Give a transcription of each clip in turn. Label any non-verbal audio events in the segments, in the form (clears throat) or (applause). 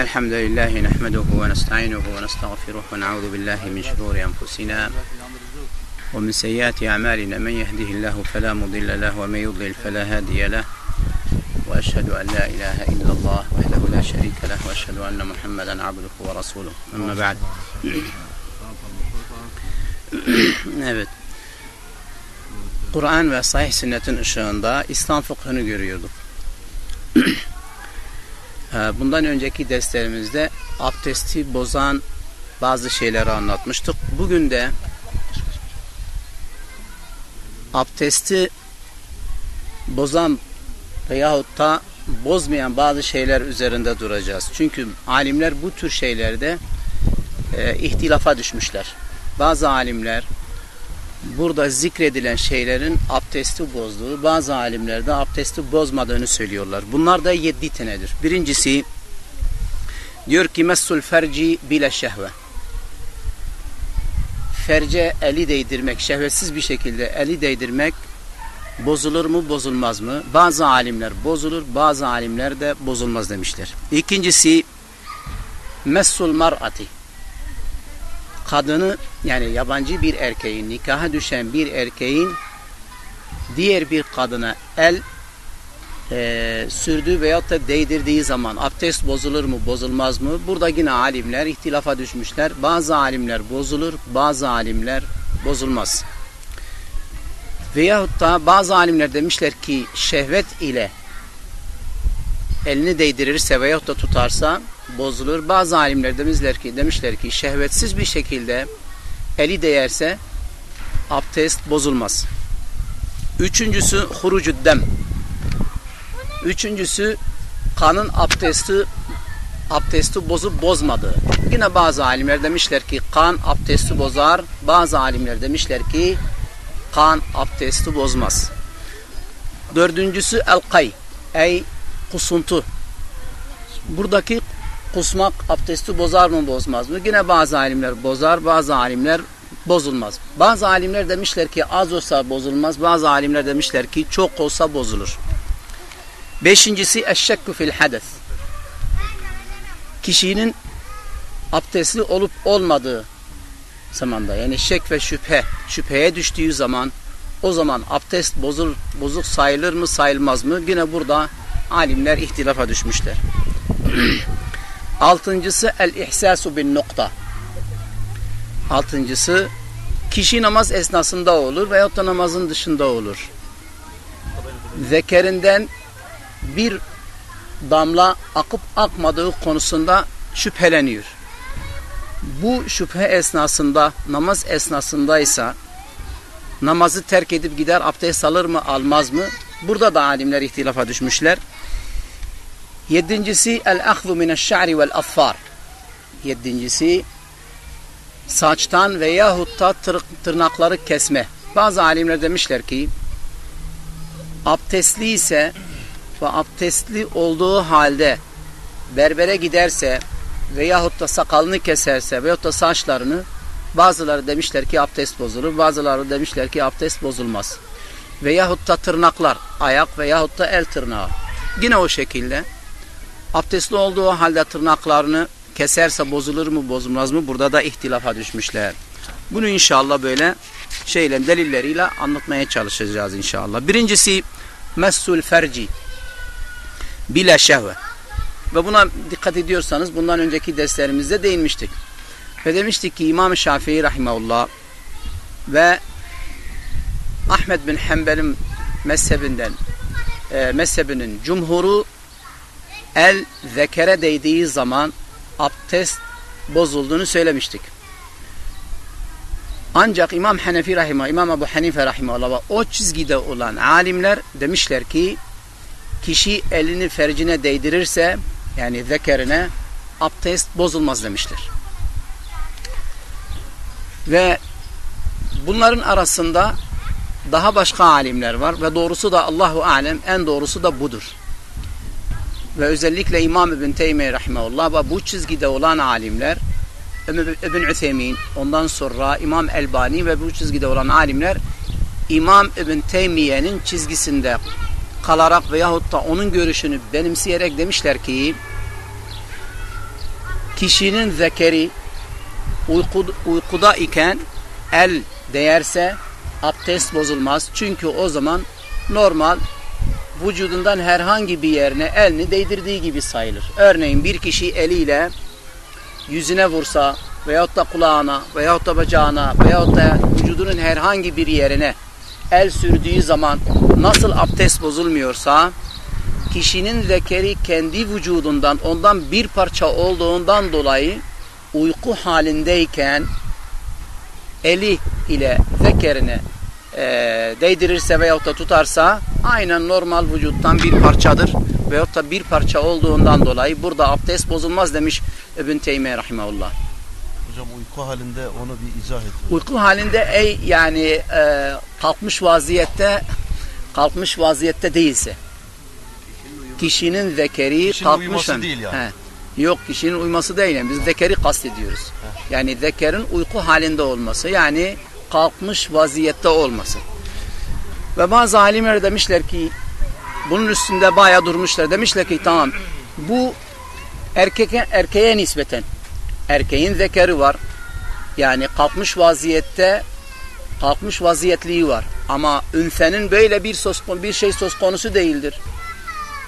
الحمد لله نحمده ونستعينه ونستغفره ونعوذ بالله من شرور أنفسنا ومن سيئات أعمالنا من يهده الله فلا مضل له ومن يضلل فلا هادي له وأشهد أن لا إله إلا الله وحده لا شريك له وأشهد أن محمدا عبده ورسوله أما بعد evet. Kur'an ve sahih sünnetin ışığında İslam fıkhını görüyorduk. Bundan önceki derslerimizde abdesti bozan bazı şeyleri anlatmıştık. Bugün de abdesti bozan veyahut da bozmayan bazı şeyler üzerinde duracağız. Çünkü alimler bu tür şeylerde e, ihtilafa düşmüşler. Bazı alimler burada zikredilen şeylerin abdesti bozduğu, bazı alimler de abdesti bozmadığını söylüyorlar. Bunlar da yedi tanedir. Birincisi diyor ki messul ferci bile şehve. Ferce eli değdirmek, şehvetsiz bir şekilde eli değdirmek bozulur mu, bozulmaz mı? Bazı alimler bozulur, bazı alimler de bozulmaz demişler. İkincisi messul mar'ati kadını yani yabancı bir erkeğin nikaha düşen bir erkeğin diğer bir kadına el e, sürdüğü veyahut da değdirdiği zaman abdest bozulur mu bozulmaz mı? Burada yine alimler ihtilafa düşmüşler. Bazı alimler bozulur, bazı alimler bozulmaz. Veyahut da bazı alimler demişler ki şehvet ile elini değdirirse veyahut da tutarsa bozulur. Bazı alimler demişler ki, demişler ki şehvetsiz bir şekilde eli değerse abdest bozulmaz. Üçüncüsü hurucuddem. Üçüncüsü kanın abdesti abdesti bozup bozmadığı. Yine bazı alimler demişler ki kan abdesti bozar. Bazı alimler demişler ki kan abdesti bozmaz. Dördüncüsü el-kay. Ey kusuntu. Buradaki kusmak abdesti bozar mı bozmaz mı? Yine bazı alimler bozar, bazı alimler bozulmaz. Bazı alimler demişler ki az olsa bozulmaz, bazı alimler demişler ki çok olsa bozulur. Beşincisi eşşekku fil hades. Kişinin abdestli olup olmadığı zamanda yani şek ve şüphe, şüpheye düştüğü zaman o zaman abdest bozul, bozuk sayılır mı sayılmaz mı? Yine burada alimler ihtilafa düşmüşler. (clears throat) Altıncısı el-ihsasu bin nokta. Altıncısı kişi namaz esnasında olur veyahut da namazın dışında olur. Zekerinden bir damla akıp akmadığı konusunda şüpheleniyor. Bu şüphe esnasında, namaz esnasındaysa namazı terk edip gider abdest alır mı almaz mı? Burada da alimler ihtilafa düşmüşler. Yedincisi el-ahzu mineşşa'ri vel-affar. Yedincisi saçtan veyahut da tır, tırnakları kesme. Bazı alimler demişler ki abdestli ise ve abdestli olduğu halde berbere giderse veyahut da sakalını keserse veyahut da saçlarını bazıları demişler ki abdest bozulur. Bazıları demişler ki abdest bozulmaz. Veyahut da tırnaklar ayak veyahut da el tırnağı. Yine o şekilde abdestli olduğu halde tırnaklarını keserse bozulur mu bozulmaz mı burada da ihtilafa düşmüşler. Bunu inşallah böyle şeyle delilleriyle anlatmaya çalışacağız inşallah. Birincisi messul ferci bile şehve. Ve buna dikkat ediyorsanız bundan önceki derslerimizde değinmiştik. Ve demiştik ki İmam-ı Şafii Rahimahullah ve Ahmet bin Hanbel'in mezhebinden e, mezhebinin cumhuru el zekere değdiği zaman abdest bozulduğunu söylemiştik. Ancak İmam Hanefi Rahimah, İmam Ebu Hanife Rahimahullah o çizgide olan alimler demişler ki kişi elini fercine değdirirse yani zekerine abdest bozulmaz demişler. Ve bunların arasında daha başka alimler var ve doğrusu da Allahu alem en doğrusu da budur. Ve özellikle İmam İbn Teymiye rahmeullah ve bu çizgide olan alimler İbn Üthemin, ondan sonra İmam Elbani ve bu çizgide olan alimler İmam İbn Teymiye'nin çizgisinde kalarak veyahut da onun görüşünü benimseyerek demişler ki kişinin zekeri uyku, uykuda iken el değerse abdest bozulmaz. Çünkü o zaman normal vücudundan herhangi bir yerine elini değdirdiği gibi sayılır. Örneğin bir kişi eliyle yüzüne vursa veyahut da kulağına veyahut da bacağına veyahut da vücudunun herhangi bir yerine el sürdüğü zaman nasıl abdest bozulmuyorsa kişinin zekeri kendi vücudundan ondan bir parça olduğundan dolayı uyku halindeyken eli ile zekerine e, değdirirse veyahut da tutarsa aynen normal vücuttan bir parçadır veyahut da bir parça olduğundan dolayı burada abdest bozulmaz demiş İbn Teymiye Rahimahullah. Hocam uyku halinde onu bir izah et. Uyku halinde ey yani e, kalkmış vaziyette kalkmış vaziyette değilse kişinin zekeri Kişinin kalkmış uyuması değil yani. He. Yok kişinin uyuması değil. Yani. Biz zekeri kastediyoruz. Yani zekerin uyku halinde olması. Yani kalkmış vaziyette olması. Ve bazı alimler demişler ki bunun üstünde bayağı durmuşlar. Demişler ki tamam bu erkeke, erkeğe nispeten erkeğin zekeri var. Yani kalkmış vaziyette kalkmış vaziyetliği var. Ama ünsenin böyle bir söz bir şey söz konusu değildir.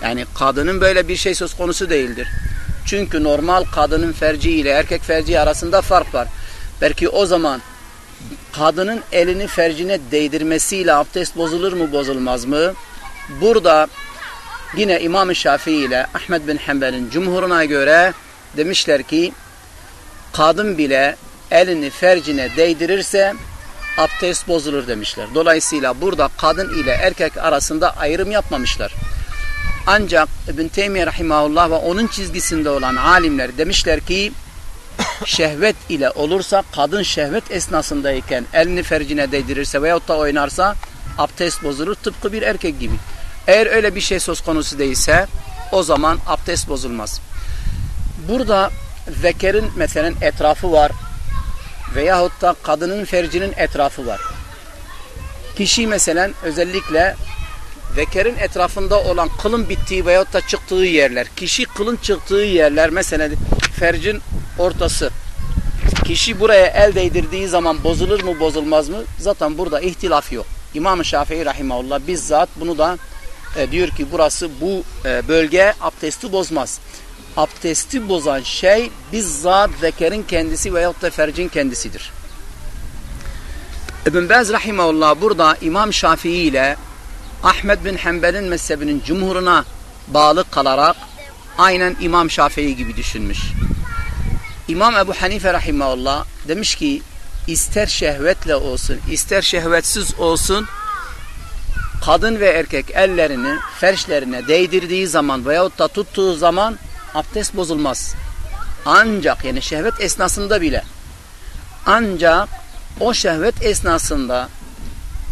Yani kadının böyle bir şey söz konusu değildir. Çünkü normal kadının ferci ile erkek ferci arasında fark var. Belki o zaman kadının elini fercine değdirmesiyle abdest bozulur mu bozulmaz mı? Burada yine İmam-ı Şafii ile Ahmet bin Hanbel'in cumhuruna göre demişler ki kadın bile elini fercine değdirirse abdest bozulur demişler. Dolayısıyla burada kadın ile erkek arasında ayrım yapmamışlar. Ancak İbn Teymiye Rahimahullah ve onun çizgisinde olan alimler demişler ki şehvet ile olursa kadın şehvet esnasındayken elini fercine değdirirse veyahut da oynarsa abdest bozulur tıpkı bir erkek gibi. Eğer öyle bir şey söz konusu değilse o zaman abdest bozulmaz. Burada zekerin mesela etrafı var veyahut da kadının fercinin etrafı var. Kişi mesela özellikle zekerin etrafında olan kılın bittiği veyahut da çıktığı yerler. Kişi kılın çıktığı yerler mesela fercin ortası. Kişi buraya el değdirdiği zaman bozulur mu bozulmaz mı? Zaten burada ihtilaf yok. İmam-ı Şafii Rahimahullah bizzat bunu da e, diyor ki burası bu e, bölge abdesti bozmaz. Abdesti bozan şey bizzat zekerin kendisi veyahut da fercin kendisidir. İbn Baz Rahimahullah burada İmam Şafii ile Ahmed bin Hanbel'in mezhebinin cumhuruna bağlı kalarak aynen İmam Şafii gibi düşünmüş. İmam Ebu Hanife Rahimahullah demiş ki ister şehvetle olsun ister şehvetsiz olsun kadın ve erkek ellerini ferşlerine değdirdiği zaman veyahut da tuttuğu zaman abdest bozulmaz. Ancak yani şehvet esnasında bile ancak o şehvet esnasında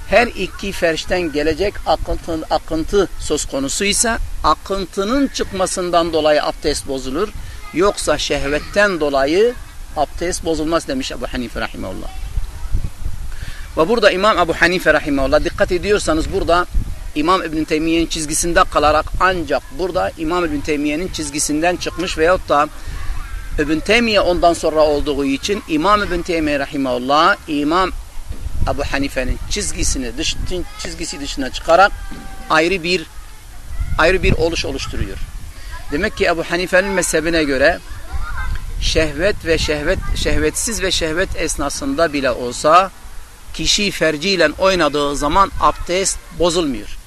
her iki ferşten gelecek akıntı, akıntı söz konusu ise akıntının çıkmasından dolayı abdest bozulur. Yoksa şehvetten dolayı abdest bozulmaz demiş Ebu Hanife Rahimahullah. Ve burada İmam Ebu Hanife Rahimahullah dikkat ediyorsanız burada İmam İbn Teymiye'nin çizgisinde kalarak ancak burada İmam İbn Teymiye'nin çizgisinden çıkmış veyahut da İbn Teymiye ondan sonra olduğu için İmam İbn Teymiye Rahimahullah İmam Ebu Hanife'nin çizgisini dış, çizgisi dışına çıkarak ayrı bir ayrı bir oluş oluşturuyor. Demek ki Ebu Hanife'nin mezhebine göre şehvet ve şehvet şehvetsiz ve şehvet esnasında bile olsa kişi ferciyle oynadığı zaman abdest bozulmuyor.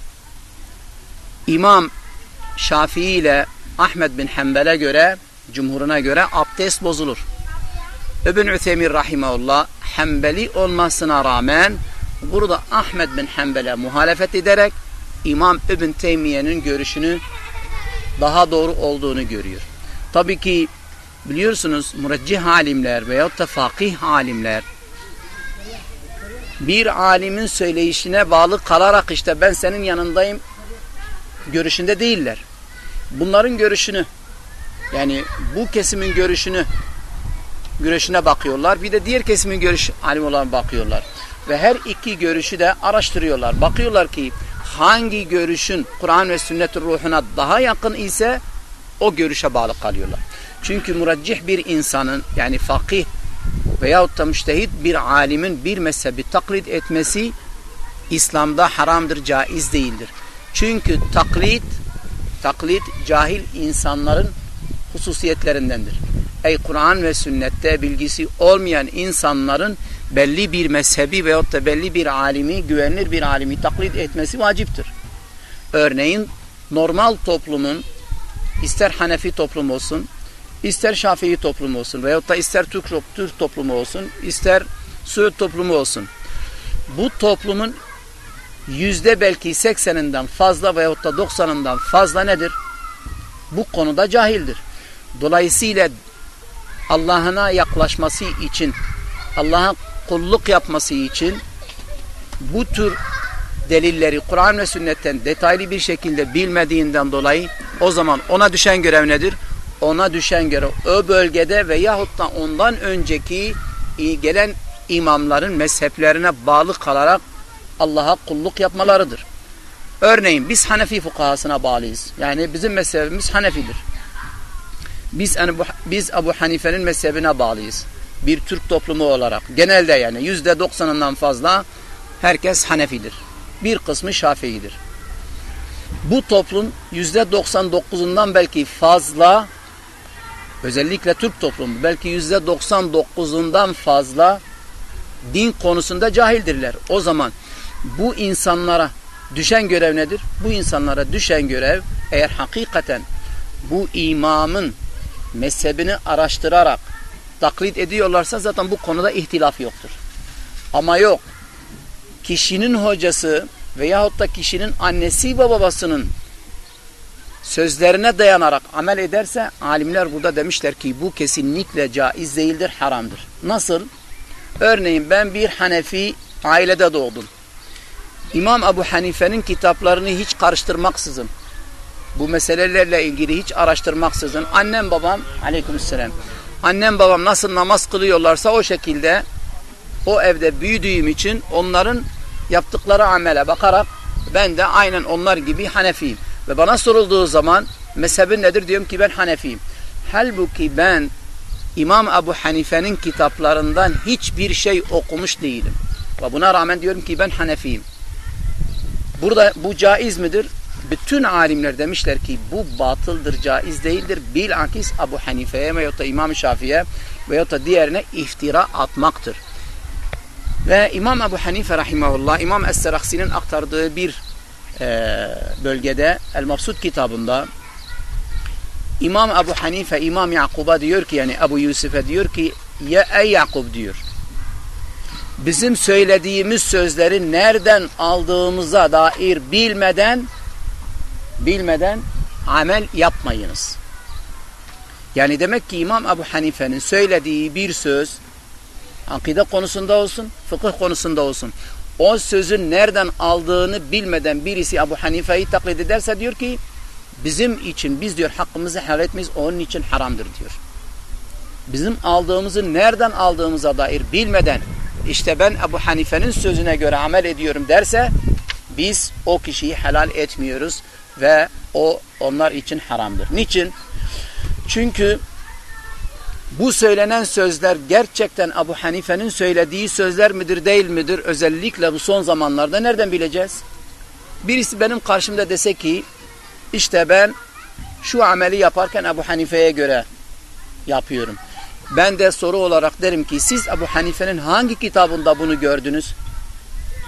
İmam Şafii ile Ahmed bin Hanbel'e göre, cumhuruna göre abdest bozulur. İbn Üthemir Rahimahullah Hanbeli olmasına rağmen burada Ahmed bin Hanbel'e muhalefet ederek İmam İbn Teymiye'nin görüşünü daha doğru olduğunu görüyor. Tabii ki biliyorsunuz müreccih alimler veyahut da fakih alimler bir alimin söyleyişine bağlı kalarak işte ben senin yanındayım görüşünde değiller. Bunların görüşünü yani bu kesimin görüşünü görüşüne bakıyorlar. Bir de diğer kesimin görüş alim olan bakıyorlar. Ve her iki görüşü de araştırıyorlar. Bakıyorlar ki hangi görüşün Kur'an ve sünnet ruhuna daha yakın ise o görüşe bağlı kalıyorlar. Çünkü muraccih bir insanın yani fakih veyahut da müştehit bir alimin bir mezhebi taklit etmesi İslam'da haramdır, caiz değildir. Çünkü taklit taklit cahil insanların hususiyetlerindendir. Ey Kur'an ve sünnette bilgisi olmayan insanların belli bir mezhebi veyahut da belli bir alimi, güvenilir bir alimi taklit etmesi vaciptir. Örneğin normal toplumun ister Hanefi toplum olsun, ister Şafii toplum olsun veyahut da ister Türk, Türk toplumu olsun, ister Suud toplumu olsun. Bu toplumun yüzde belki sekseninden fazla veyahut da doksanından fazla nedir? Bu konuda cahildir. Dolayısıyla Allah'ına yaklaşması için, Allah'a kulluk yapması için bu tür delilleri Kur'an ve sünnetten detaylı bir şekilde bilmediğinden dolayı o zaman ona düşen görev nedir? Ona düşen görev o bölgede veyahut da ondan önceki gelen imamların mezheplerine bağlı kalarak Allah'a kulluk yapmalarıdır. Örneğin biz Hanefi fukahasına bağlıyız. Yani bizim mezhebimiz Hanefidir. Biz, biz Ebu Hanife'nin mezhebine bağlıyız. Bir Türk toplumu olarak. Genelde yani yüzde doksanından fazla herkes Hanefidir. Bir kısmı Şafii'dir. Bu toplum yüzde doksan dokuzundan belki fazla özellikle Türk toplumu belki yüzde doksan dokuzundan fazla din konusunda cahildirler. O zaman bu insanlara düşen görev nedir? Bu insanlara düşen görev eğer hakikaten bu imamın mezhebini araştırarak taklit ediyorlarsa zaten bu konuda ihtilaf yoktur. Ama yok. Kişinin hocası veyahut da kişinin annesi ve babasının sözlerine dayanarak amel ederse alimler burada demişler ki bu kesinlikle caiz değildir, haramdır. Nasıl? Örneğin ben bir Hanefi ailede doğdum. İmam Ebu Hanife'nin kitaplarını hiç karıştırmaksızın, bu meselelerle ilgili hiç araştırmaksızın, annem babam, aleykümselam, annem babam nasıl namaz kılıyorlarsa o şekilde o evde büyüdüğüm için onların yaptıkları amele bakarak ben de aynen onlar gibi Hanefiyim. Ve bana sorulduğu zaman mezhebin nedir diyorum ki ben Hanefiyim. Halbuki ben İmam Ebu Hanife'nin kitaplarından hiçbir şey okumuş değilim. Ve buna rağmen diyorum ki ben Hanefiyim. Burada bu caiz midir? Bütün alimler demişler ki bu batıldır, caiz değildir. Bilakis Ebu Hanife'ye veyahut da İmam Şafii'ye veyahut da diğerine iftira atmaktır. Ve İmam Ebu Hanife rahimahullah, İmam Es-Seraksi'nin aktardığı bir e, bölgede El-Mabsud kitabında İmam Ebu Hanife, İmam Yakub'a diyor ki yani Ebu Yusuf'e diyor ki ya ey Yakub diyor bizim söylediğimiz sözleri nereden aldığımıza dair bilmeden bilmeden amel yapmayınız. Yani demek ki İmam Ebu Hanife'nin söylediği bir söz akide konusunda olsun, fıkıh konusunda olsun. O sözün nereden aldığını bilmeden birisi Ebu Hanife'yi taklit ederse diyor ki bizim için biz diyor hakkımızı helal etmeyiz onun için haramdır diyor. Bizim aldığımızı nereden aldığımıza dair bilmeden işte ben Ebu Hanife'nin sözüne göre amel ediyorum derse biz o kişiyi helal etmiyoruz ve o onlar için haramdır. Niçin? Çünkü bu söylenen sözler gerçekten Ebu Hanife'nin söylediği sözler midir değil midir? Özellikle bu son zamanlarda nereden bileceğiz? Birisi benim karşımda dese ki işte ben şu ameli yaparken Ebu Hanife'ye göre yapıyorum. Ben de soru olarak derim ki siz Ebu Hanife'nin hangi kitabında bunu gördünüz?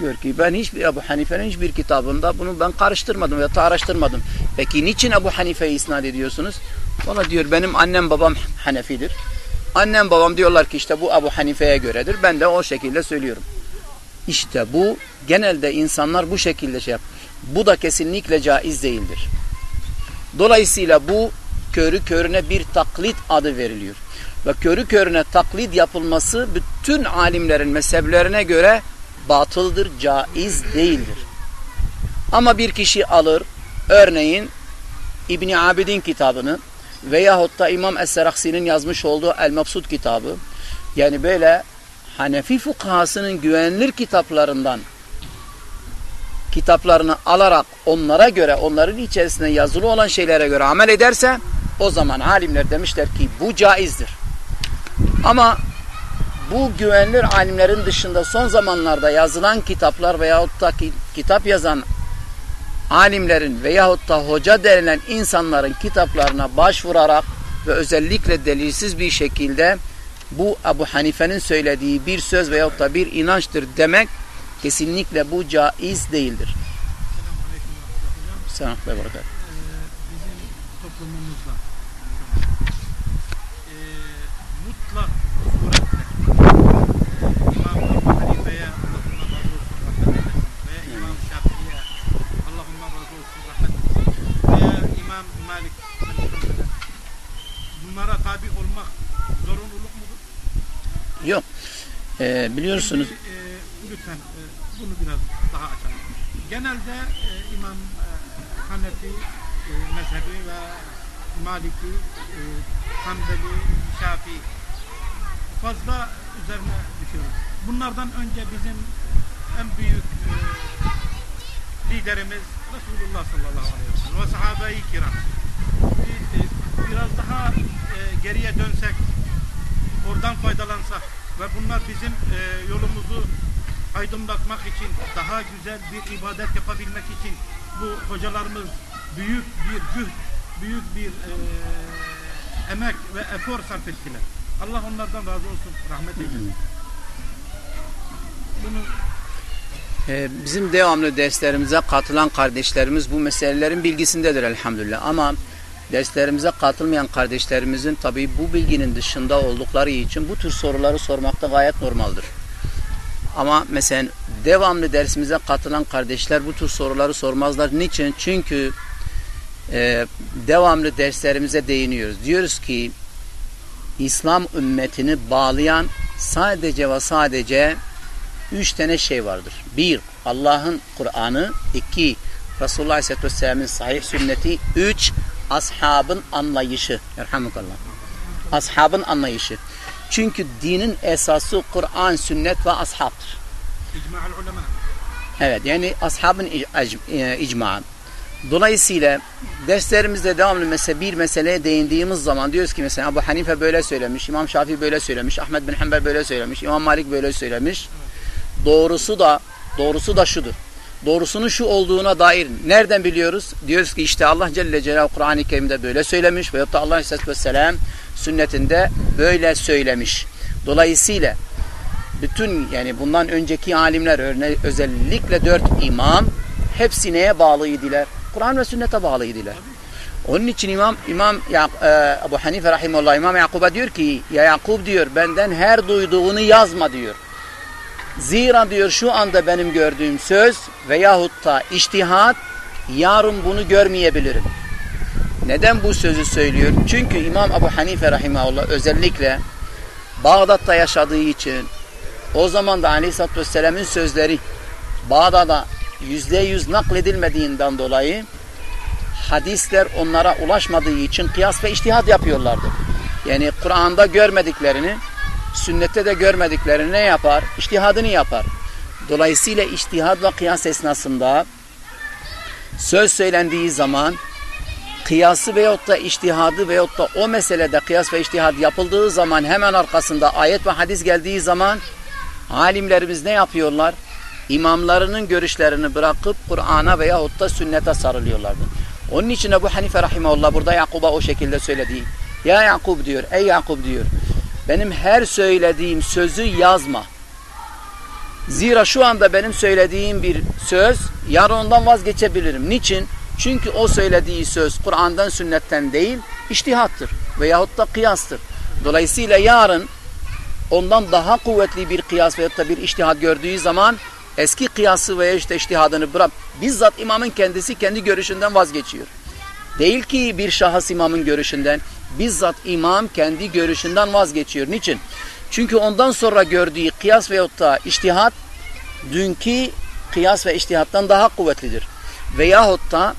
Diyor ki ben hiçbir Ebu Hanife'nin hiçbir kitabında bunu ben karıştırmadım ya da araştırmadım. Peki niçin Ebu Hanife'yi isnat ediyorsunuz? Ona diyor benim annem babam Hanefidir. Annem babam diyorlar ki işte bu Ebu Hanife'ye göredir. Ben de o şekilde söylüyorum. İşte bu genelde insanlar bu şekilde şey yap. Bu da kesinlikle caiz değildir. Dolayısıyla bu körü körüne bir taklit adı veriliyor. Ve körü körüne taklit yapılması bütün alimlerin mezheplerine göre batıldır, caiz değildir. Ama bir kişi alır, örneğin İbni Abidin kitabını veyahut da İmam Es-Seraksi'nin yazmış olduğu El-Mabsud kitabı, yani böyle Hanefi fukahasının güvenilir kitaplarından kitaplarını alarak onlara göre, onların içerisinde yazılı olan şeylere göre amel ederse o zaman alimler demişler ki bu caizdir. Ama bu güvenilir alimlerin dışında son zamanlarda yazılan kitaplar veyahut da ki, kitap yazan alimlerin veyahut da hoca denilen insanların kitaplarına başvurarak ve özellikle delilsiz bir şekilde bu Ebu Hanife'nin söylediği bir söz veyahut da bir inançtır demek kesinlikle bu caiz değildir. Selamun Aleyküm ve Selam ve Rahmetullah. berekat. Ee, bizim toplumumuzda ee, mutlak suretle İmam Ebu Hanife'ye Allah'ından razı olsun rahmet eylesin veya İmam Şafii'ye Allah'ından razı olsun rahmet eylesin veya İmam Malik Elhamdülillah. bunlara tabi olmak zorunluluk mudur? Yok. Ee, biliyorsunuz Şimdi, e, lütfen e, bunu biraz daha açalım. Genelde e, İmam e, Hanefi e, mezhebi ve Maliki, e, Hanbeli, Şafii fazla üzerine düşüyoruz. Bunlardan önce bizim en büyük e, liderimiz Resulullah sallallahu aleyhi ve sellem ve sahabe-i kiram. Bir, e, biraz daha e, geriye dönsek, oradan faydalansak ve bunlar bizim e, yolumuzu aydınlatmak için, daha güzel bir ibadet yapabilmek için bu hocalarımız büyük bir cühd, büyük bir e, emek ve efor sarf ettiler. Allah onlardan razı olsun, rahmet eylesin. Bunu bizim devamlı derslerimize katılan kardeşlerimiz bu meselelerin bilgisindedir elhamdülillah. Ama derslerimize katılmayan kardeşlerimizin tabii bu bilginin dışında oldukları için bu tür soruları sormakta gayet normaldir. Ama mesela devamlı dersimize katılan kardeşler bu tür soruları sormazlar. Niçin? Çünkü e, devamlı derslerimize değiniyoruz. Diyoruz ki İslam ümmetini bağlayan sadece ve sadece üç tane şey vardır. Bir, Allah'ın Kur'an'ı. iki Resulullah Aleyhisselatü Vesselam'ın sahih sünneti. Üç, ashabın anlayışı. Erhamukallah. Ashabın anlayışı. Çünkü dinin esası Kur'an, sünnet ve ashabdır. icma'al ulema. Evet yani ashabın e, icma. Dolayısıyla derslerimizde devamlı mesela bir meseleye değindiğimiz zaman diyoruz ki mesela Ebu Hanife böyle söylemiş, İmam Şafii böyle söylemiş, Ahmet bin Hanbel böyle söylemiş, İmam Malik böyle söylemiş. Doğrusu da doğrusu da şudur. Doğrusunun şu olduğuna dair nereden biliyoruz? Diyoruz ki işte Allah Celle Celaluhu Kur'an-ı Kerim'de böyle söylemiş veyahut da Allah Aleyhisselatü Vesselam sünnetinde böyle söylemiş. Dolayısıyla bütün yani bundan önceki alimler özellikle dört imam hepsi neye bağlıydılar? Kur'an ve sünnete bağlıydılar. Onun için İmam İmam ya, e, Ebu Hanife rahimehullah İmam Yakub'a diyor ki ya Yakub diyor benden her duyduğunu yazma diyor. Zira diyor şu anda benim gördüğüm söz veyahut da iştihat yarın bunu görmeyebilirim. Neden bu sözü söylüyor? Çünkü İmam Ebu Hanife rahimahullah özellikle Bağdat'ta yaşadığı için o zaman da Aleyhisselatü Vesselam'ın sözleri Bağdat'a yüzde yüz nakledilmediğinden dolayı hadisler onlara ulaşmadığı için kıyas ve iştihat yapıyorlardı. Yani Kur'an'da görmediklerini, sünnette de görmediklerini ne yapar? İştihadını yapar. Dolayısıyla iştihad ve kıyas esnasında söz söylendiği zaman kıyası veyahut da iştihadı veyahut da o meselede kıyas ve iştihad yapıldığı zaman hemen arkasında ayet ve hadis geldiği zaman alimlerimiz ne yapıyorlar? İmamlarının görüşlerini bırakıp Kur'an'a veyahut da sünnete sarılıyorlardı. Onun için Ebu Hanife Rahimahullah burada Yakub'a o şekilde söyledi. Ya Yakub diyor, ey Yakub diyor. Benim her söylediğim sözü yazma. Zira şu anda benim söylediğim bir söz yarın ondan vazgeçebilirim. Niçin? Çünkü o söylediği söz Kur'an'dan sünnetten değil, iştihattır veyahut da kıyastır. Dolayısıyla yarın ondan daha kuvvetli bir kıyas veyahut da bir iştihad gördüğü zaman eski kıyası veya işte iştihadını bırak. Bizzat imamın kendisi kendi görüşünden vazgeçiyor. Değil ki bir şahıs imamın görüşünden, bizzat imam kendi görüşünden vazgeçiyor. Niçin? Çünkü ondan sonra gördüğü kıyas veyahut da iştihat dünkü kıyas ve iştihattan daha kuvvetlidir. Veyahut da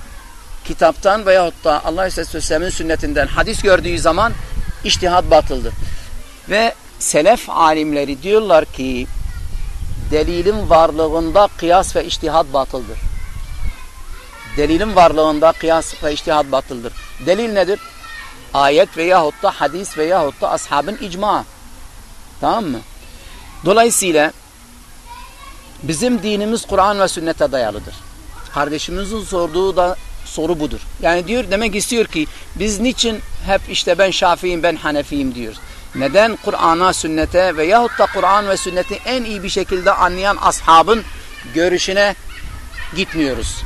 kitaptan veyahut da Allah Aleyhisselatü Vesselam'ın sünnetinden hadis gördüğü zaman iştihat batıldır. Ve selef alimleri diyorlar ki delilin varlığında kıyas ve iştihat batıldır. Delilin varlığında kıyas ve iştihat batıldır. Delil nedir? Ayet veyahut da hadis veyahut da ashabın icma. Tamam mı? Dolayısıyla bizim dinimiz Kur'an ve sünnete dayalıdır. Kardeşimizin sorduğu da soru budur. Yani diyor demek istiyor ki biz niçin hep işte ben Şafiiyim ben Hanefiyim diyoruz. Neden Kur'an'a, sünnete veyahut da Kur'an ve sünneti en iyi bir şekilde anlayan ashabın görüşüne gitmiyoruz.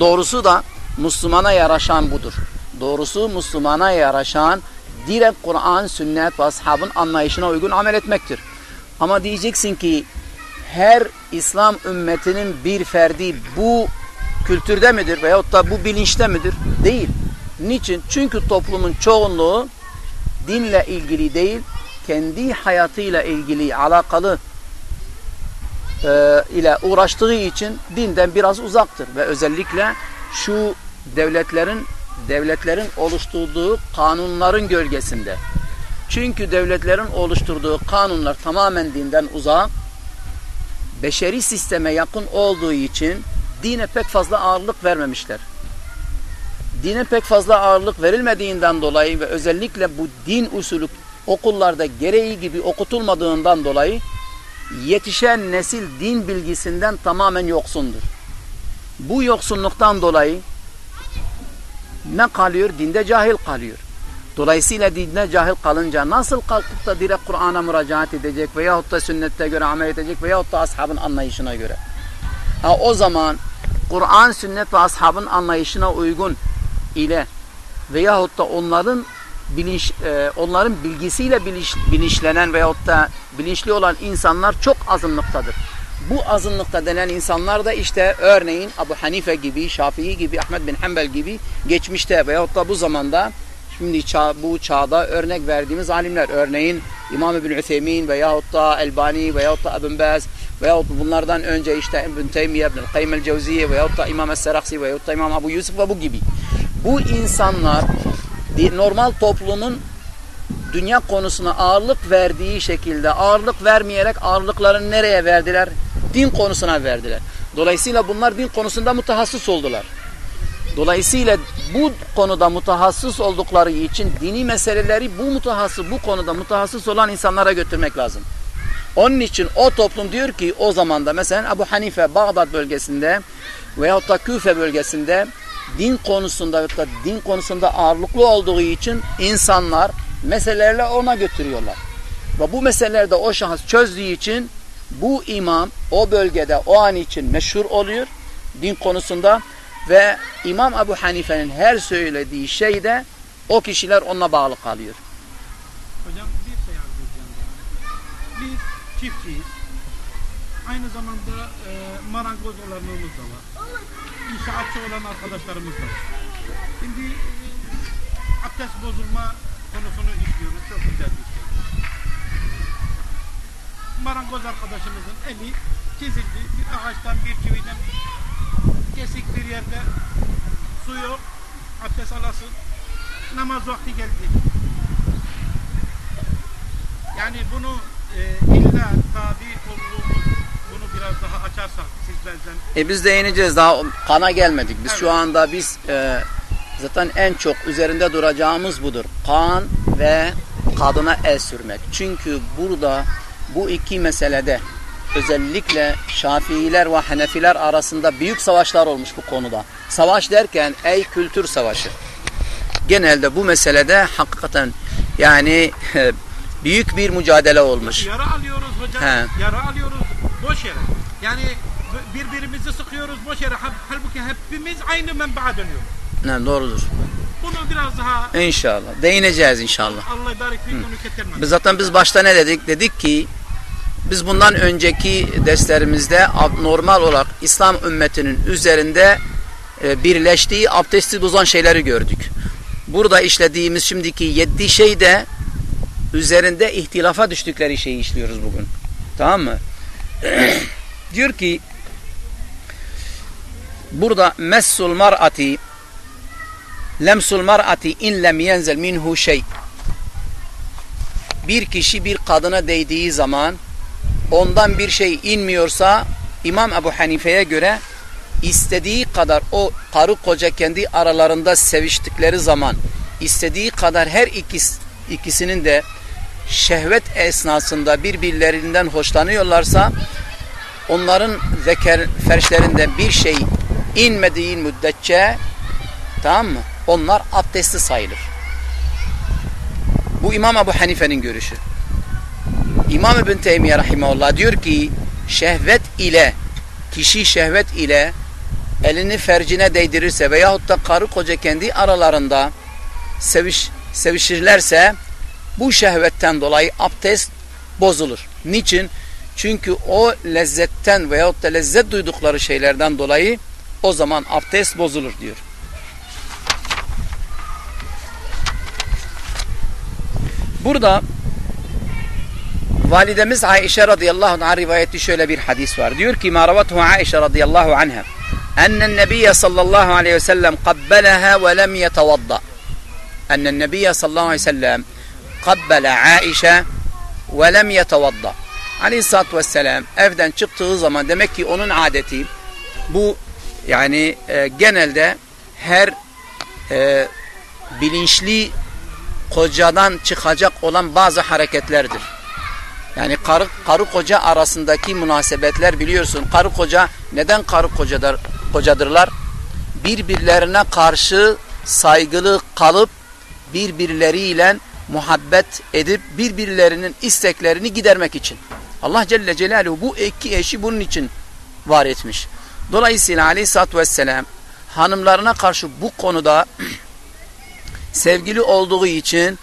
Doğrusu da Müslümana yaraşan budur. Doğrusu Müslümana yaraşan direkt Kur'an, sünnet ve ashabın anlayışına uygun amel etmektir. Ama diyeceksin ki her İslam ümmetinin bir ferdi bu kültürde midir veyahut da bu bilinçte midir? Değil. Niçin? Çünkü toplumun çoğunluğu dinle ilgili değil, kendi hayatıyla ilgili alakalı e, ile uğraştığı için dinden biraz uzaktır ve özellikle şu devletlerin devletlerin oluşturduğu kanunların gölgesinde. Çünkü devletlerin oluşturduğu kanunlar tamamen dinden uzak, beşeri sisteme yakın olduğu için dine pek fazla ağırlık vermemişler. Dine pek fazla ağırlık verilmediğinden dolayı ve özellikle bu din usulü okullarda gereği gibi okutulmadığından dolayı yetişen nesil din bilgisinden tamamen yoksundur. Bu yoksunluktan dolayı ne kalıyor? Dinde cahil kalıyor. Dolayısıyla dinde cahil kalınca nasıl kalkıp da direkt Kur'an'a müracaat edecek veyahut da sünnette göre amel edecek veyahut da ashabın anlayışına göre. Ha, o zaman Kur'an, sünnet ve ashabın anlayışına uygun ile veyahut da onların bilinç, e, onların bilgisiyle bilinç, bilinçlenen veyahut da bilinçli olan insanlar çok azınlıktadır. Bu azınlıkta denen insanlar da işte örneğin Abu Hanife gibi, Şafii gibi, Ahmet bin Hanbel gibi geçmişte veyahut da bu zamanda şimdi çağ, bu çağda örnek verdiğimiz alimler örneğin İmam İbn Üthemin veyahut da Elbani veyahut da Ebn Baz veyahut bunlardan önce işte İbn Teymiye, İbn Kayyim el-Cevziye veyahut da İmam Es-Seraksi veyahut da İmam Abu Yusuf ve bu gibi. Bu insanlar normal toplumun dünya konusuna ağırlık verdiği şekilde ağırlık vermeyerek ağırlıklarını nereye verdiler? Din konusuna verdiler. Dolayısıyla bunlar din konusunda mutahassıs oldular. Dolayısıyla bu konuda mutahassıs oldukları için dini meseleleri bu mutahassıs bu konuda mutahassıs olan insanlara götürmek lazım. Onun için o toplum diyor ki o zamanda mesela Ebu Hanife Bağdat bölgesinde veyahut da Küfe bölgesinde din konusunda veyahut da din konusunda ağırlıklı olduğu için insanlar meselelerle ona götürüyorlar. Ve bu meselelerde o şahıs çözdüğü için bu imam o bölgede o an için meşhur oluyor din konusunda ve İmam Ebu Hanife'nin her söylediği şeyde o kişiler onunla bağlı kalıyor. Hocam bir şey daha. Biz çiftçiyiz. Aynı zamanda e, marangoz olanlarımız da var. İnşaatçı olan arkadaşlarımız da var. Şimdi e, abdest bozulma konusunu işliyoruz. Çok güzel bir şey. Marangoz arkadaşımızın eli kesildi. Bir ağaçtan bir çividen kesik bir yerde su yok. Abdest alasın. Namaz vakti geldi. Yani bunu e, illa tabi olduğumuz bunu biraz daha açarsak sizlerden E biz değineceğiz daha kana gelmedik. Biz Evet. şu anda biz e, zaten en çok üzerinde duracağımız budur. Kan ve kadına el sürmek. Çünkü burada bu iki meselede özellikle Şafiiler ve Hanefiler arasında büyük savaşlar olmuş bu konuda. Savaş derken ey kültür savaşı. Genelde bu meselede hakikaten yani (laughs) büyük bir mücadele olmuş. yara alıyoruz hocam. He. Yara alıyoruz boş yere. Yani birbirimizi sıkıyoruz boş yere. Hal- Halbuki hepimiz aynı menba'a dönüyoruz. Ne, doğrudur. Bunu biraz daha İnşallah. Değineceğiz inşallah. Allah barik fikum ketirmez. Biz zaten biz başta ne dedik? Dedik ki biz bundan önceki derslerimizde normal olarak İslam ümmetinin üzerinde e, birleştiği abdesti bozan şeyleri gördük. Burada işlediğimiz şimdiki yedi şey de üzerinde ihtilafa düştükleri şeyi işliyoruz bugün. Tamam mı? (clears throat) Diyor ki burada messul mar'ati lemsul mar'ati in lem yenzel minhu şey bir kişi bir kadına değdiği zaman ondan bir şey inmiyorsa İmam Ebu Hanife'ye göre istediği kadar o karı koca kendi aralarında seviştikleri zaman istediği kadar her ikis, ikisinin de şehvet esnasında birbirlerinden hoşlanıyorlarsa onların zeker ferşlerinden bir şey inmediği müddetçe tamam mı? Onlar abdestli sayılır. Bu İmam Ebu Hanife'nin görüşü. İmam İbn Teymiye Rahimahullah diyor ki şehvet ile kişi şehvet ile elini fercine değdirirse veyahut da karı koca kendi aralarında seviş, sevişirlerse bu şehvetten dolayı abdest bozulur. Niçin? Çünkü o lezzetten veyahut da lezzet duydukları şeylerden dolayı o zaman abdest bozulur diyor. Burada validemiz Aişe radıyallahu anh rivayeti şöyle bir hadis var. Diyor ki maravatuhu Aişe radıyallahu anha ennen nebiyye sallallahu aleyhi ve sellem kabbeleha ve lem yetevadda. Ennen nebiyye sallallahu aleyhi ve sellem kabbele Aişe ve lem yetevadda. Aleyhisselatü vesselam evden çıktığı zaman demek ki onun adeti bu yani e, genelde her e, bilinçli kocadan çıkacak olan bazı hareketlerdir. Yani karı, karı koca arasındaki münasebetler biliyorsun. Karı koca neden karı kocadır, kocadırlar? Birbirlerine karşı saygılı kalıp birbirleriyle muhabbet edip birbirlerinin isteklerini gidermek için. Allah Celle Celaluhu bu iki eşi bunun için var etmiş. Dolayısıyla Aleyhisselatü Vesselam hanımlarına karşı bu konuda (clears throat) sevgili olduğu için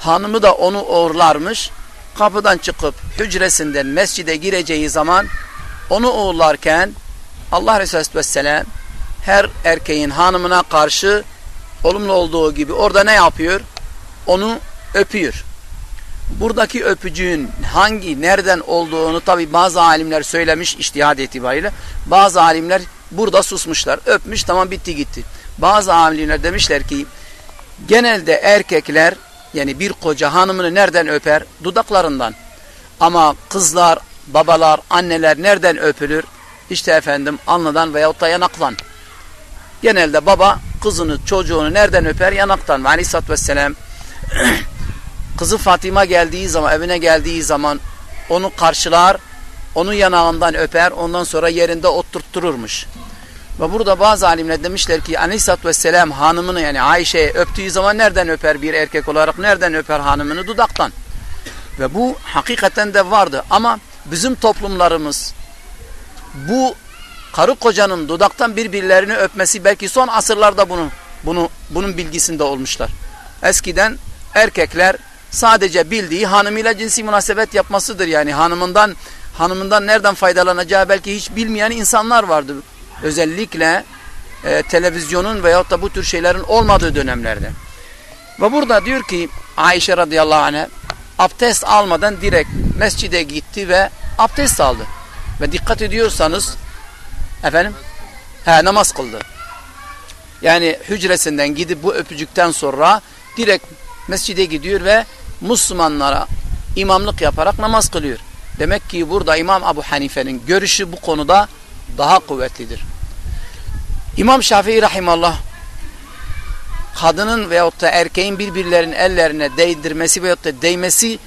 hanımı da onu uğurlarmış. Kapıdan çıkıp hücresinden mescide gireceği zaman onu uğurlarken Allah Resulü Vesselam her erkeğin hanımına karşı olumlu olduğu gibi orada ne yapıyor? Onu öpüyor. Buradaki öpücüğün hangi, nereden olduğunu tabi bazı alimler söylemiş iştihad itibariyle. Bazı alimler burada susmuşlar. Öpmüş tamam bitti gitti. Bazı alimler demişler ki genelde erkekler yani bir koca hanımını nereden öper? Dudaklarından. Ama kızlar, babalar, anneler nereden öpülür? İşte efendim alnından veyahut da yanaktan. Genelde baba kızını, çocuğunu nereden öper? Yanaktan. Aleyhisselatü Vesselam (clears throat) kızı Fatima geldiği zaman, evine geldiği zaman onu karşılar, onu yanağından öper, ondan sonra yerinde oturttururmuş. Ve burada bazı alimler demişler ki Aleyhisselatü Vesselam hanımını yani Ayşe'ye öptüğü zaman nereden öper bir erkek olarak? Nereden öper hanımını? Dudaktan. Ve bu hakikaten de vardı. Ama bizim toplumlarımız bu karı kocanın dudaktan birbirlerini öpmesi belki son asırlarda bunu, bunu bunun bilgisinde olmuşlar. Eskiden erkekler sadece bildiği hanımıyla cinsi münasebet yapmasıdır. Yani hanımından hanımından nereden faydalanacağı belki hiç bilmeyen insanlar vardı. Özellikle e, televizyonun veyahut da bu tür şeylerin olmadığı dönemlerde. Ve burada diyor ki Ayşe radıyallahu anh'a abdest almadan direkt mescide gitti ve abdest aldı. Ve dikkat ediyorsanız efendim he, namaz kıldı. Yani hücresinden gidip bu öpücükten sonra direkt mescide gidiyor ve Müslümanlara imamlık yaparak namaz kılıyor. Demek ki burada İmam Abu Hanife'nin görüşü bu konuda daha kuvvetlidir. İmam Şafii Rahimallah kadının veyahut da erkeğin birbirlerinin ellerine değdirmesi veyahut da değmesi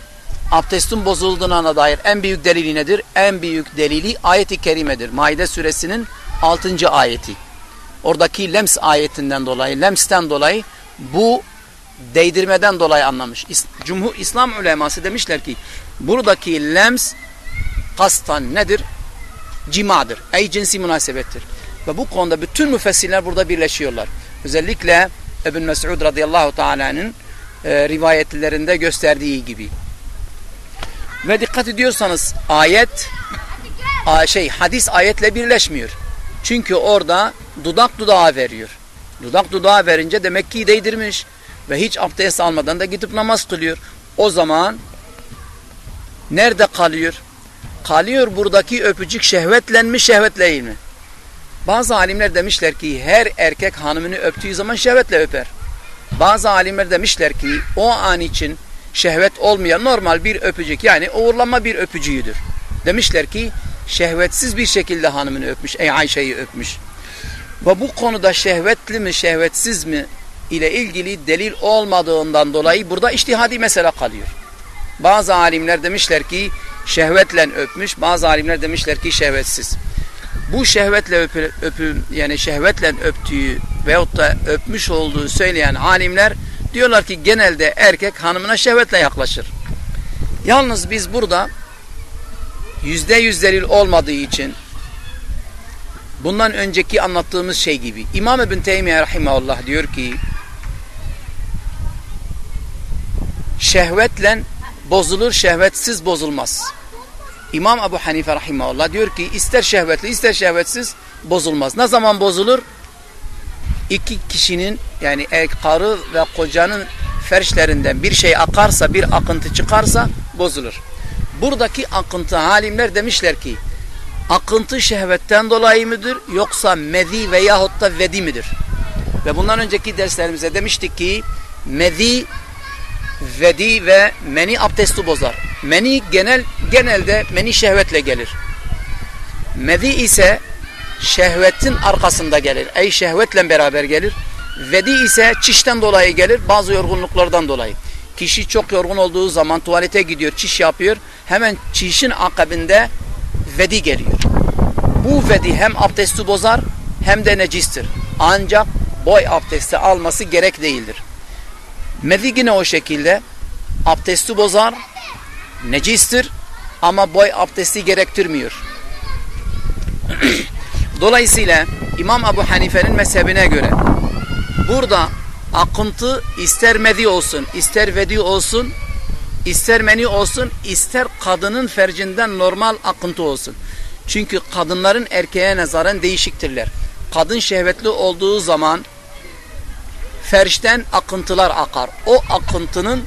abdestin bozulduğuna dair en büyük delili nedir? En büyük delili ayeti kerimedir. Maide suresinin 6. ayeti. Oradaki lems ayetinden dolayı, lemsten dolayı bu değdirmeden dolayı anlamış. Cumhur İslam uleması demişler ki buradaki lems kastan nedir? Cimadır. Ey cinsi münasebettir. Ve bu konuda bütün müfessirler burada birleşiyorlar. Özellikle Ebn Mes'ud radıyallahu teala'nın e, rivayetlerinde gösterdiği gibi. Ve dikkat ediyorsanız ayet a, şey hadis ayetle birleşmiyor. Çünkü orada dudak dudağa veriyor. Dudak dudağa verince demek ki değdirmiş ve hiç abdest almadan da gidip namaz kılıyor. O zaman nerede kalıyor? Kalıyor buradaki öpücük şehvetle mi mi? Bazı alimler demişler ki her erkek hanımını öptüğü zaman şehvetle öper. Bazı alimler demişler ki o an için şehvet olmayan normal bir öpücük yani uğurlama bir öpücüğüdür. Demişler ki şehvetsiz bir şekilde hanımını öpmüş, ey Ayşe'yi öpmüş. Ve bu konuda şehvetli mi şehvetsiz mi ile ilgili delil olmadığından dolayı burada iştihadi mesele kalıyor. Bazı alimler demişler ki şehvetle öpmüş, bazı alimler demişler ki şehvetsiz. Bu şehvetle öpü, öpü yani şehvetle öptüğü veyahut da öpmüş olduğu söyleyen alimler diyorlar ki genelde erkek hanımına şehvetle yaklaşır. Yalnız biz burada yüzde yüz delil olmadığı için bundan önceki anlattığımız şey gibi İmam İbn Teymiye Rahimahullah diyor ki şehvetle bozulur, şehvetsiz bozulmaz. İmam Ebu Hanife Rahimahullah diyor ki ister şehvetli ister şehvetsiz bozulmaz. Ne zaman bozulur? İki kişinin yani karı ve kocanın ferşlerinden bir şey akarsa, bir akıntı çıkarsa bozulur. Buradaki akıntı halimler demişler ki akıntı şehvetten dolayı mıdır yoksa medi veyahut da vedi midir? Ve bundan önceki derslerimize demiştik ki medi vedi ve meni abdesti bozar. Meni genel genelde meni şehvetle gelir. Medi ise şehvetin arkasında gelir. Ey şehvetle beraber gelir. Vedi ise çişten dolayı gelir. Bazı yorgunluklardan dolayı. Kişi çok yorgun olduğu zaman tuvalete gidiyor, çiş yapıyor. Hemen çişin akabinde vedi geliyor. Bu vedi hem abdesti bozar hem de necistir. Ancak boy abdesti alması gerek değildir. Medi yine o şekilde abdesti bozar, necistir ama boy abdesti gerektirmiyor. (clears throat) Dolayısıyla İmam Ebu Hanife'nin mezhebine göre burada akıntı ister medi olsun, ister vedi olsun, ister meni olsun, ister kadının fercinden normal akıntı olsun. Çünkü kadınların erkeğe nazaran değişiktirler. Kadın şehvetli olduğu zaman ferçten akıntılar akar. O akıntının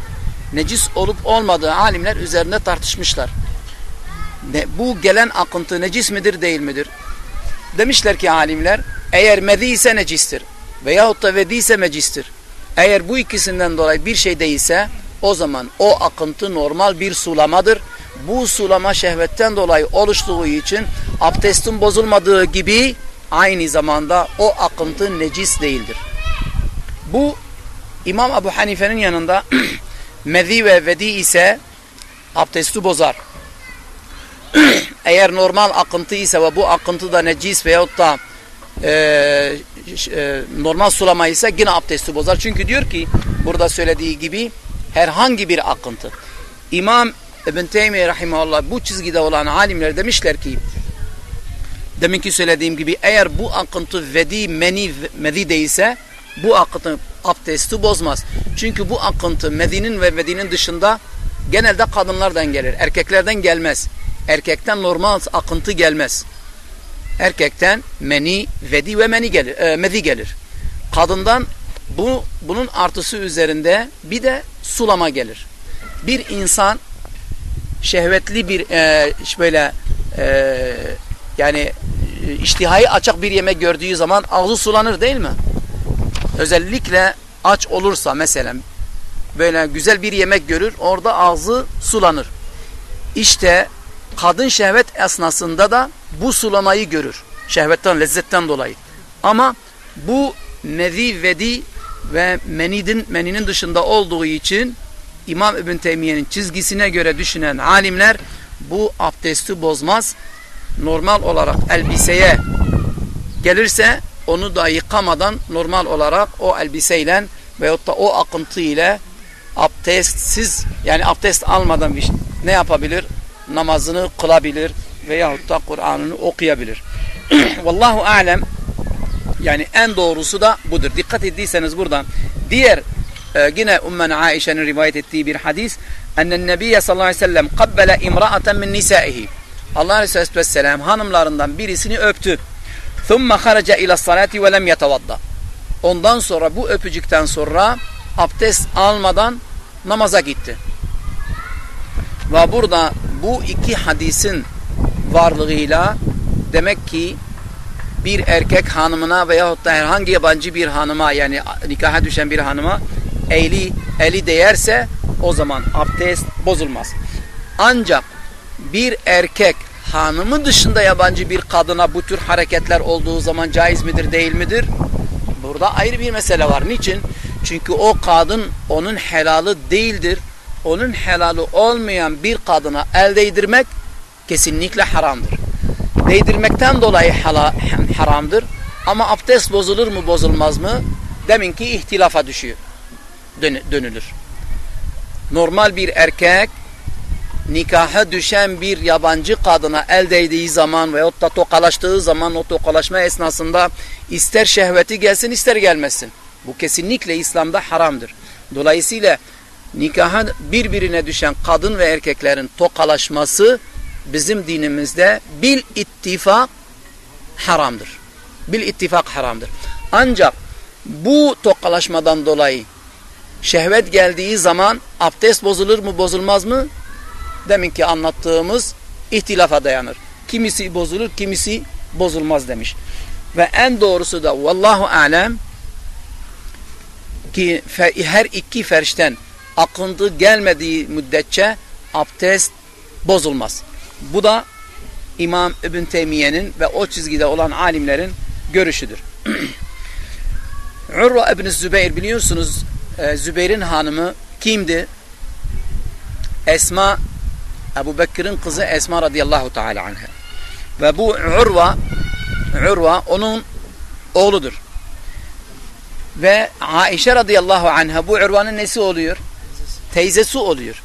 necis olup olmadığı alimler üzerinde tartışmışlar. Ne, bu gelen akıntı necis midir değil midir? Demişler ki alimler eğer medi ise necistir veyahut da vedi ise mecistir. Eğer bu ikisinden dolayı bir şey değilse o zaman o akıntı normal bir sulamadır. Bu sulama şehvetten dolayı oluştuğu için abdestin bozulmadığı gibi aynı zamanda o akıntı necis değildir. Bu İmam Ebu Hanife'nin yanında (clears throat) mezi ve vedi ise abdesti bozar. (clears throat) Eğer normal akıntı ise ve bu akıntı da necis veyahut da e, e, normal sulama ise yine abdesti bozar. Çünkü diyor ki burada söylediği gibi herhangi bir akıntı. İmam İbn Teymiye Rahimahullah bu çizgide olan alimler demişler ki deminki söylediğim gibi eğer bu akıntı vedi meni medi değilse bu akıntı abdesti bozmaz. Çünkü bu akıntı Medinin ve Medinin dışında genelde kadınlardan gelir. Erkeklerden gelmez. Erkekten normal akıntı gelmez. Erkekten meni, vedi ve meni gelir, e, medi gelir. Kadından bu bunun artısı üzerinde bir de sulama gelir. Bir insan şehvetli bir e, böyle e, yani e, iştihayı açık bir yemek gördüğü zaman ağzı sulanır değil mi? Özellikle aç olursa mesela böyle güzel bir yemek görür orada ağzı sulanır. İşte kadın şehvet esnasında da bu sulamayı görür. Şehvetten, lezzetten dolayı. Ama bu mezi, vedi ve menidin, meninin dışında olduğu için İmam İbn Teymiye'nin çizgisine göre düşünen alimler bu abdesti bozmaz. Normal olarak elbiseye gelirse onu da yıkamadan normal olarak o elbiseyle veyahut da o akıntı ile abdestsiz yani abdest almadan bir, ne yapabilir? Namazını kılabilir veyahut da Kur'an'ını okuyabilir. (clears throat) Vallahu alem yani en doğrusu da budur. Dikkat ettiyseniz buradan diğer e, yine Ummen Aişe'nin rivayet ettiği bir hadis ennen nebiye sallallahu aleyhi ve sellem kabbele imra'aten min nisaihi Allah Aleyhisselatü Vesselam hanımlarından birisini öptü. ثُمَّ خَرَجَ اِلَى الصَّلَاةِ وَلَمْ يَتَوَضَّ Ondan sonra bu öpücükten sonra abdest almadan namaza gitti. Ve burada bu iki hadisin varlığıyla demek ki bir erkek hanımına veyahut da herhangi yabancı bir hanıma yani nikaha düşen bir hanıma eli, eli değerse o zaman abdest bozulmaz. Ancak bir erkek hanımı dışında yabancı bir kadına bu tür hareketler olduğu zaman caiz midir değil midir? Burada ayrı bir mesele var. Niçin? Çünkü o kadın onun helalı değildir. Onun helalı olmayan bir kadına el değdirmek kesinlikle haramdır. Değdirmekten dolayı haramdır. Ama abdest bozulur mu bozulmaz mı? Deminki ihtilafa düşüyor. Dön, dönülür. Normal bir erkek nikaha düşen bir yabancı kadına el değdiği zaman veyahut da tokalaştığı zaman o tokalaşma esnasında ister şehveti gelsin ister gelmesin. Bu kesinlikle İslam'da haramdır. Dolayısıyla nikaha birbirine düşen kadın ve erkeklerin tokalaşması bizim dinimizde bil ittifak haramdır. Bil ittifak haramdır. Ancak bu tokalaşmadan dolayı şehvet geldiği zaman abdest bozulur mu bozulmaz mı? Deminki anlattığımız ihtilafa dayanır. Kimisi bozulur, kimisi bozulmaz demiş. Ve en doğrusu da vallahu alem ki her iki ferşten akıntı gelmediği müddetçe abdest bozulmaz. Bu da İmam İbn Teymiye'nin ve o çizgide olan alimlerin görüşüdür. (clears throat) Urva İbn Zübeyir biliyorsunuz e, Zübeyir'in hanımı kimdi? Esma Ebu Bekir'in kızı Esma radıyallahu teala anha. Ve bu Urva Urva onun oğludur. Ve Aişe radıyallahu anha bu Urva'nın nesi oluyor? Teyzesi oluyor.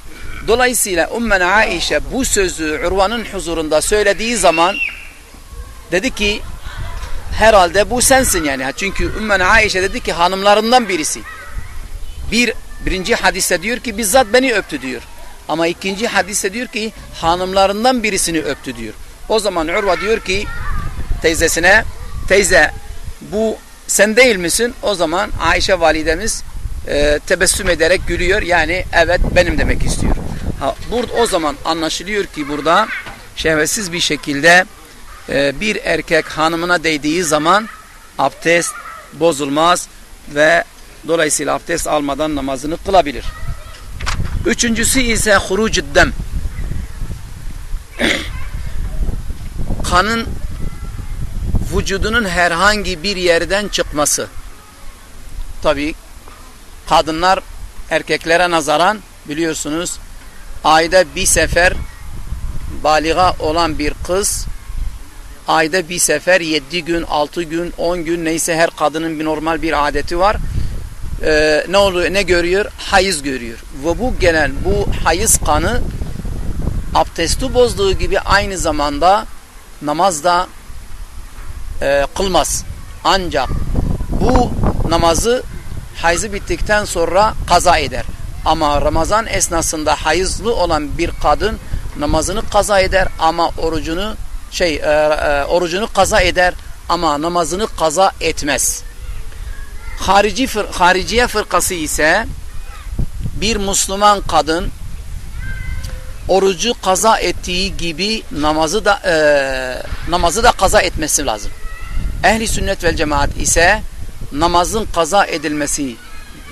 Dolayısıyla Ummen Aişe bu sözü Urva'nın huzurunda söylediği zaman dedi ki herhalde bu sensin yani. Çünkü Ummen Aişe dedi ki hanımlarından birisi. Bir, birinci hadiste diyor ki bizzat beni öptü diyor. Ama ikinci hadiste diyor ki hanımlarından birisini öptü diyor. O zaman Urva diyor ki teyzesine teyze bu sen değil misin? O zaman Ayşe validemiz e, tebessüm ederek gülüyor. Yani evet benim demek istiyor. Ha, burada o zaman anlaşılıyor ki burada şehvetsiz bir şekilde e, bir erkek hanımına değdiği zaman abdest bozulmaz ve dolayısıyla abdest almadan namazını kılabilir. Üçüncüsü ise hurucuddem. Kanın vücudunun herhangi bir yerden çıkması. Tabi kadınlar erkeklere nazaran biliyorsunuz ayda bir sefer baliga olan bir kız ayda bir sefer yedi gün, altı gün, on gün neyse her kadının bir normal bir adeti var. Ee, ne oluyor, ne görüyor? Hayız görüyor. Ve bu gelen bu hayız kanı abdesti bozduğu gibi aynı zamanda namazda e, kılmaz. Ancak bu namazı hayzı bittikten sonra kaza eder. Ama Ramazan esnasında hayızlı olan bir kadın namazını kaza eder ama orucunu şey e, e, orucunu kaza eder ama namazını kaza etmez. Harici fır, hariciye fırkası ise bir Müslüman kadın orucu kaza ettiği gibi namazı da e, namazı da kaza etmesi lazım. Ehli sünnet vel cemaat ise namazın kaza edilmesi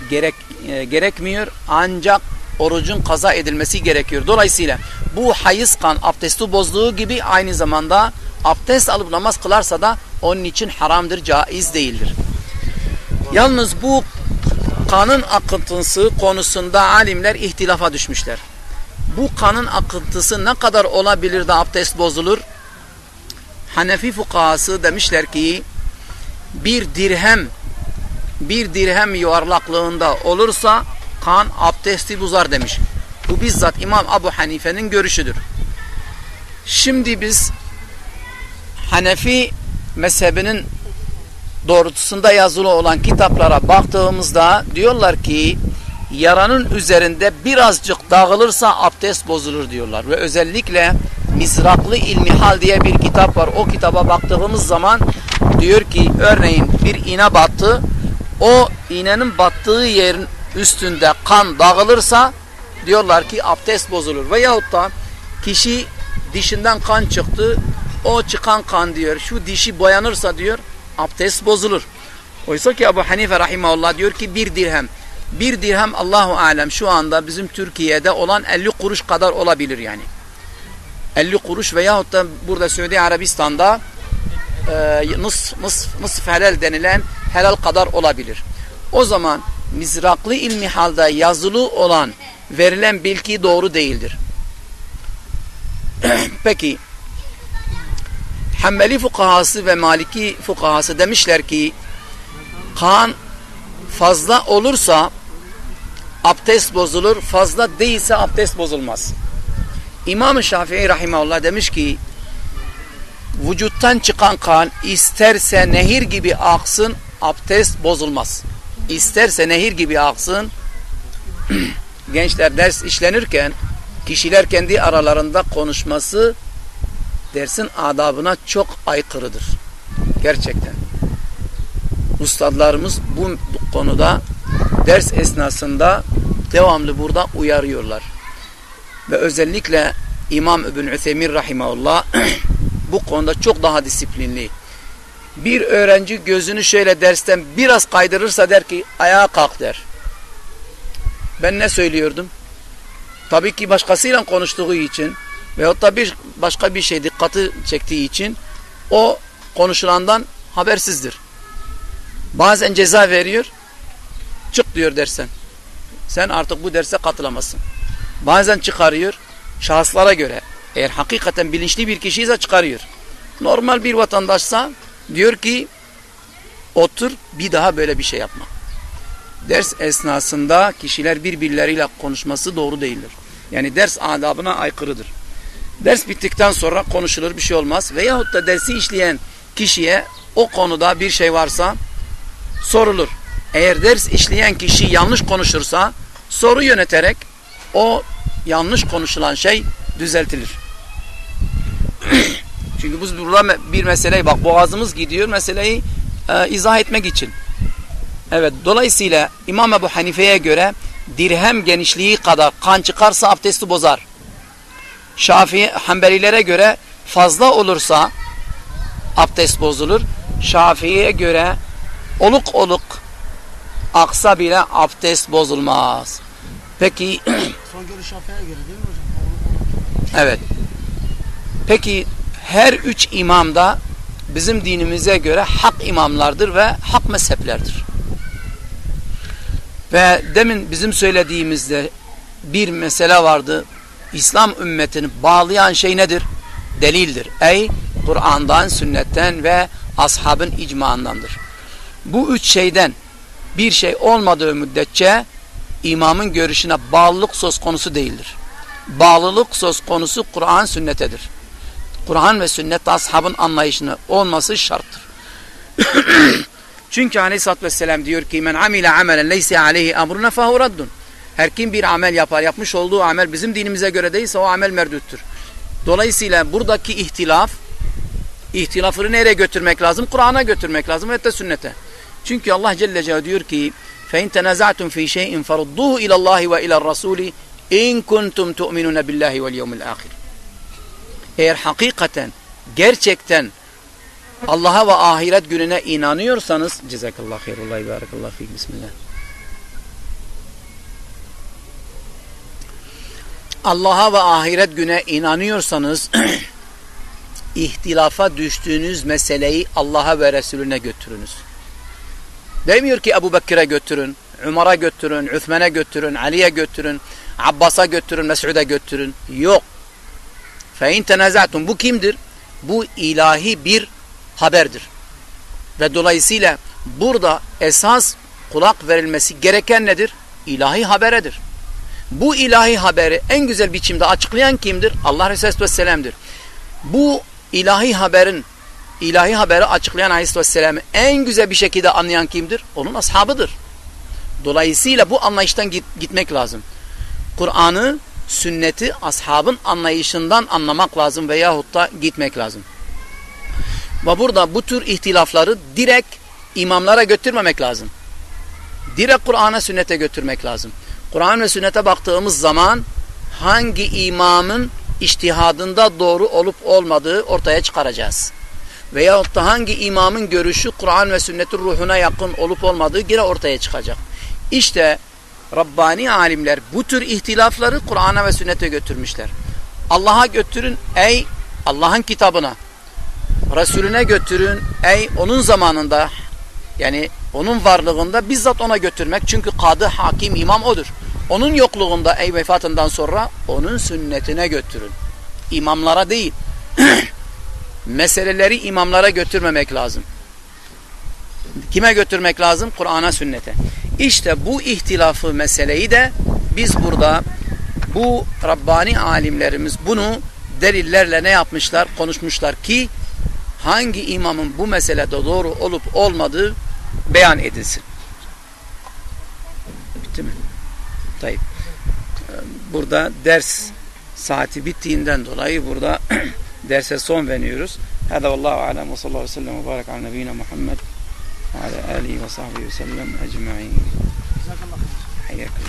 gerek e, gerekmiyor ancak orucun kaza edilmesi gerekiyor. Dolayısıyla bu hayız kan abdesti bozduğu gibi aynı zamanda abdest alıp namaz kılarsa da onun için haramdır, caiz değildir. Yalnız bu kanın akıntısı konusunda alimler ihtilafa düşmüşler. Bu kanın akıntısı ne kadar olabilir de abdest bozulur? Hanefi fukahası demişler ki bir dirhem bir dirhem yuvarlaklığında olursa kan abdesti bozar demiş. Bu bizzat İmam Abu Hanife'nin görüşüdür. Şimdi biz Hanefi mezhebinin doğrultusunda yazılı olan kitaplara baktığımızda diyorlar ki yaranın üzerinde birazcık dağılırsa abdest bozulur diyorlar. Ve özellikle Mizraklı İlmihal diye bir kitap var. O kitaba baktığımız zaman diyor ki örneğin bir iğne battı. O iğnenin battığı yerin üstünde kan dağılırsa diyorlar ki abdest bozulur. Veyahut da kişi dişinden kan çıktı. O çıkan kan diyor şu dişi boyanırsa diyor abdest bozulur. Oysa ki Ebu Hanife rahimahullah diyor ki bir dirhem. Bir dirhem Allahu alem şu anda bizim Türkiye'de olan 50 kuruş kadar olabilir yani. 50 kuruş veyahut da burada Suudi Arabistan'da e, nıs, nıs, nıs helal denilen helal kadar olabilir. O zaman mizraklı ilmi halde yazılı olan verilen bilgi doğru değildir. (clears throat) Peki Hanbeli fukahası ve Maliki fukahası demişler ki kan fazla olursa abdest bozulur, fazla değilse abdest bozulmaz. İmam-ı Şafii Rahimahullah demiş ki vücuttan çıkan kan isterse nehir gibi aksın abdest bozulmaz. İsterse nehir gibi aksın (clears throat) gençler ders işlenirken kişiler kendi aralarında konuşması dersin adabına çok aykırıdır. Gerçekten. Ustadlarımız bu konuda ders esnasında devamlı burada uyarıyorlar. Ve özellikle İmam İbn Üthemin Rahimahullah (clears throat) bu konuda çok daha disiplinli. Bir öğrenci gözünü şöyle dersten biraz kaydırırsa der ki ayağa kalk der. Ben ne söylüyordum? Tabii ki başkasıyla konuştuğu için veyahut da bir başka bir şey dikkati çektiği için o konuşulandan habersizdir. Bazen ceza veriyor. Çık diyor dersen. Sen artık bu derse katılamazsın. Bazen çıkarıyor. Şahıslara göre. Eğer hakikaten bilinçli bir kişiyse çıkarıyor. Normal bir vatandaşsa diyor ki otur bir daha böyle bir şey yapma. Ders esnasında kişiler birbirleriyle konuşması doğru değildir. Yani ders adabına aykırıdır. Ders bittikten sonra konuşulur bir şey olmaz. Veyahut da dersi işleyen kişiye o konuda bir şey varsa sorulur. Eğer ders işleyen kişi yanlış konuşursa soru yöneterek o yanlış konuşulan şey düzeltilir. (clears throat) Çünkü biz burada bir meseleyi bak boğazımız gidiyor meseleyi e, izah etmek için. Evet dolayısıyla İmam Ebu Hanife'ye göre dirhem genişliği kadar kan çıkarsa abdesti bozar. Şafii Hanbelilere göre fazla olursa abdest bozulur. Şafii'ye göre oluk oluk aksa bile abdest bozulmaz. Peki (clears throat) Son görüş Şafii'ye göre değil mi hocam? evet. Peki her üç imam da bizim dinimize göre hak imamlardır ve hak mezheplerdir. Ve demin bizim söylediğimizde bir mesele vardı. İslam ümmetini bağlayan şey nedir? Delildir. Ey Kur'an'dan, sünnetten ve ashabın icmaındandır. Bu üç şeyden bir şey olmadığı müddetçe imamın görüşüne bağlılık söz konusu değildir. Bağlılık söz konusu Kur'an sünnetedir. Kur'an ve sünnet ashabın anlayışını olması şarttır. (coughs) Çünkü aleyhissalatü vesselam diyor ki men amile amelen leyse aleyhi amruna fehu raddun. Her kim bir amel yapar, yapmış olduğu amel bizim dinimize göre değilse o amel merdüttür. Dolayısıyla buradaki ihtilaf, ihtilafını nereye götürmek lazım? Kur'an'a götürmek lazım ve de sünnete. Çünkü Allah Celle Celaluhu diyor ki فَاِنْ تَنَزَعْتُمْ ف۪ي شَيْءٍ فَرُدُّهُ اِلَى اللّٰهِ وَاِلَى الرَّسُولِ اِنْ كُنْتُمْ تُؤْمِنُونَ بِاللّٰهِ وَالْيَوْمِ الْآخِرِ Eğer hakikaten, gerçekten Allah'a ve ahiret gününe inanıyorsanız cezakallah hayrullah barakallah fik bismillah. Allah'a ve ahiret güne inanıyorsanız (clears throat) ihtilafa düştüğünüz meseleyi Allah'a ve Resulüne götürünüz. Demiyor ki Ebu Bekir'e götürün, Umar'a götürün, Üthmen'e götürün, Ali'ye götürün, Abbas'a götürün, Mes'ud'a götürün. Yok. İn tenezatum. Bu kimdir? Bu ilahi bir haberdir. Ve dolayısıyla burada esas kulak verilmesi gereken nedir? İlahi haberedir. Bu ilahi haberi en güzel biçimde açıklayan kimdir? Allah Resulü Vesselam'dır. Bu ilahi haberin ilahi haberi açıklayan Aleyhisselatü Vesselam'ı en güzel bir şekilde anlayan kimdir? Onun ashabıdır. Dolayısıyla bu anlayıştan git, gitmek lazım. Kur'an'ı, sünneti ashabın anlayışından anlamak lazım veyahut da gitmek lazım. Ve burada bu tür ihtilafları direkt imamlara götürmemek lazım. Direkt Kur'an'a, sünnete götürmek lazım. Kur'an ve sünnete baktığımız zaman hangi imamın iştihadında doğru olup olmadığı ortaya çıkaracağız. Veyahut da hangi imamın görüşü Kur'an ve sünnetin ruhuna yakın olup olmadığı yine ortaya çıkacak. İşte Rabbani alimler bu tür ihtilafları Kur'an'a ve sünnete götürmüşler. Allah'a götürün ey Allah'ın kitabına. Resulüne götürün ey onun zamanında Yani onun varlığında bizzat ona götürmek. Çünkü kadı, hakim, imam odur. Onun yokluğunda ey vefatından sonra onun sünnetine götürün. İmamlara değil. (clears throat) Meseleleri imamlara götürmemek lazım. Kime götürmek lazım? Kur'an'a, sünnete. İşte bu ihtilafı meseleyi de biz burada bu Rabbani alimlerimiz bunu delillerle ne yapmışlar? Konuşmuşlar ki hangi imamın bu meselede doğru olup olmadığı beyan edilsin. Bitti mi? Tayyip. Burada ders saati bittiğinden dolayı burada (clears throat) derse son veriyoruz. Hada vallahu alem ve sallallahu aleyhi ve sellem ve barak nebiyina Muhammed ve ala alihi ve sahbihi ve sellem ecma'in. Hayyakallah.